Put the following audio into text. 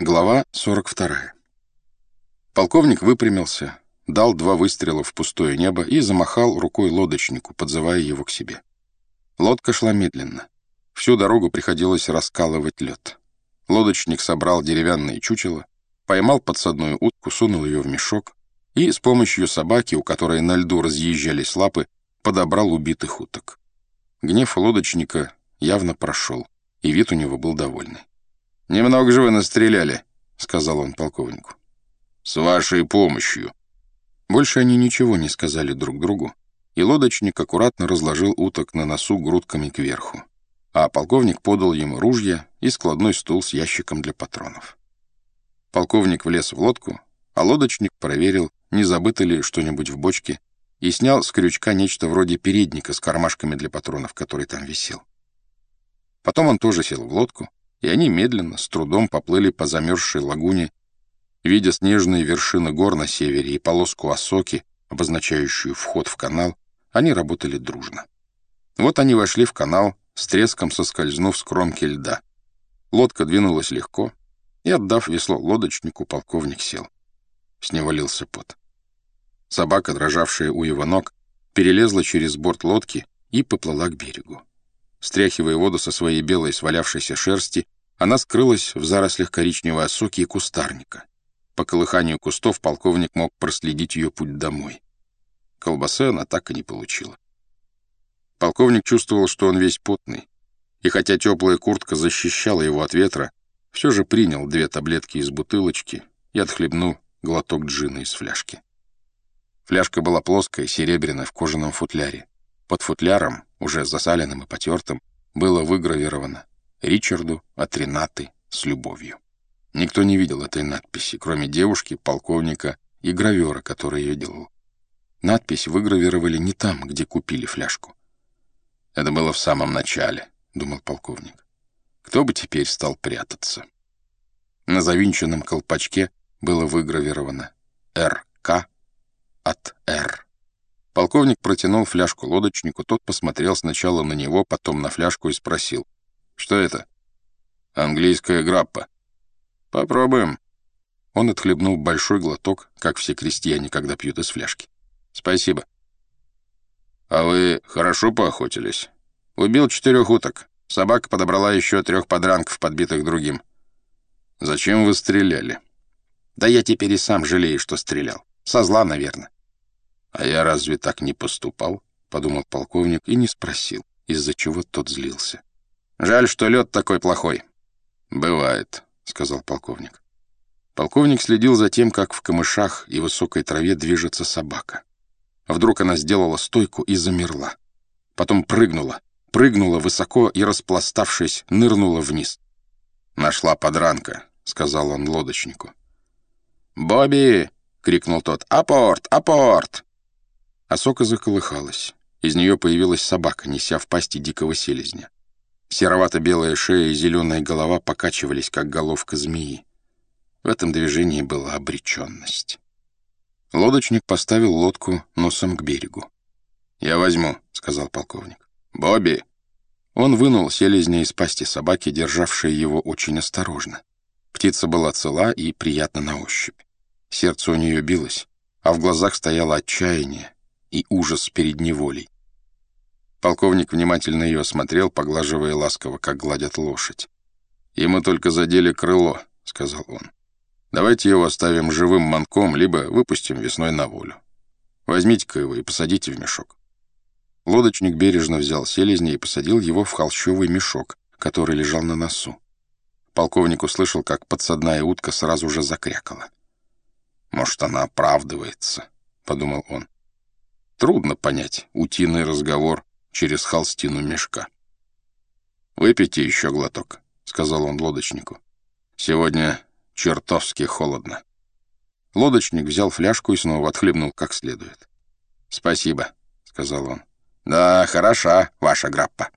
Глава 42. Полковник выпрямился, дал два выстрела в пустое небо и замахал рукой лодочнику, подзывая его к себе. Лодка шла медленно. Всю дорогу приходилось раскалывать лед. Лодочник собрал деревянные чучела, поймал подсадную утку, сунул ее в мешок и с помощью собаки, у которой на льду разъезжались лапы, подобрал убитых уток. Гнев лодочника явно прошел, и вид у него был довольный. «Немного же вы настреляли», — сказал он полковнику. «С вашей помощью». Больше они ничего не сказали друг другу, и лодочник аккуратно разложил уток на носу грудками кверху, а полковник подал ему ружья и складной стул с ящиком для патронов. Полковник влез в лодку, а лодочник проверил, не забыто ли что-нибудь в бочке, и снял с крючка нечто вроде передника с кармашками для патронов, который там висел. Потом он тоже сел в лодку, и они медленно, с трудом поплыли по замерзшей лагуне, видя снежные вершины гор на севере и полоску осоки, обозначающую вход в канал, они работали дружно. Вот они вошли в канал, с треском соскользнув с кромки льда. Лодка двинулась легко, и, отдав весло лодочнику, полковник сел. С него лился пот. Собака, дрожавшая у его ног, перелезла через борт лодки и поплыла к берегу. Стряхивая воду со своей белой свалявшейся шерсти, она скрылась в зарослях коричневой осоки и кустарника. По колыханию кустов полковник мог проследить ее путь домой. Колбасы она так и не получила. Полковник чувствовал, что он весь потный, и хотя теплая куртка защищала его от ветра, все же принял две таблетки из бутылочки и отхлебнул глоток джина из фляжки. Фляжка была плоская, серебряная, в кожаном футляре. Под футляром, уже засаленным и потертым, было выгравировано «Ричарду от Ренаты с любовью». Никто не видел этой надписи, кроме девушки, полковника и гравера, который ее делал. Надпись выгравировали не там, где купили фляжку. Это было в самом начале, думал полковник. Кто бы теперь стал прятаться? На завинченном колпачке было выгравировано «РК от Р». Полковник протянул фляжку лодочнику, тот посмотрел сначала на него, потом на фляжку и спросил. «Что это?» «Английская граппа». «Попробуем». Он отхлебнул большой глоток, как все крестьяне, когда пьют из фляжки. «Спасибо». «А вы хорошо поохотились?» «Убил четырех уток. Собака подобрала еще трех подранков, подбитых другим». «Зачем вы стреляли?» «Да я теперь и сам жалею, что стрелял. Со зла, наверное». «А я разве так не поступал?» — подумал полковник и не спросил, из-за чего тот злился. «Жаль, что лед такой плохой». «Бывает», — сказал полковник. Полковник следил за тем, как в камышах и высокой траве движется собака. Вдруг она сделала стойку и замерла. Потом прыгнула, прыгнула высоко и, распластавшись, нырнула вниз. «Нашла подранка», — сказал он лодочнику. «Бобби!» — крикнул тот. «Апорт! Апорт!» Осока заколыхалась. Из нее появилась собака, неся в пасти дикого селезня. Серовато-белая шея и зеленая голова покачивались, как головка змеи. В этом движении была обреченность. Лодочник поставил лодку носом к берегу. «Я возьму», — сказал полковник. «Бобби!» Он вынул селезня из пасти собаки, державшей его очень осторожно. Птица была цела и приятна на ощупь. Сердце у нее билось, а в глазах стояло отчаяние, и ужас перед неволей. Полковник внимательно ее осмотрел, поглаживая ласково, как гладят лошадь. «И мы только задели крыло», — сказал он. «Давайте его оставим живым манком, либо выпустим весной на волю. Возьмите-ка его и посадите в мешок». Лодочник бережно взял селезня и посадил его в холщовый мешок, который лежал на носу. Полковник услышал, как подсадная утка сразу же закрякала. «Может, она оправдывается», — подумал он. Трудно понять утиный разговор через холстину мешка. «Выпейте еще глоток», — сказал он лодочнику. «Сегодня чертовски холодно». Лодочник взял фляжку и снова отхлебнул как следует. «Спасибо», — сказал он. «Да, хороша ваша граппа».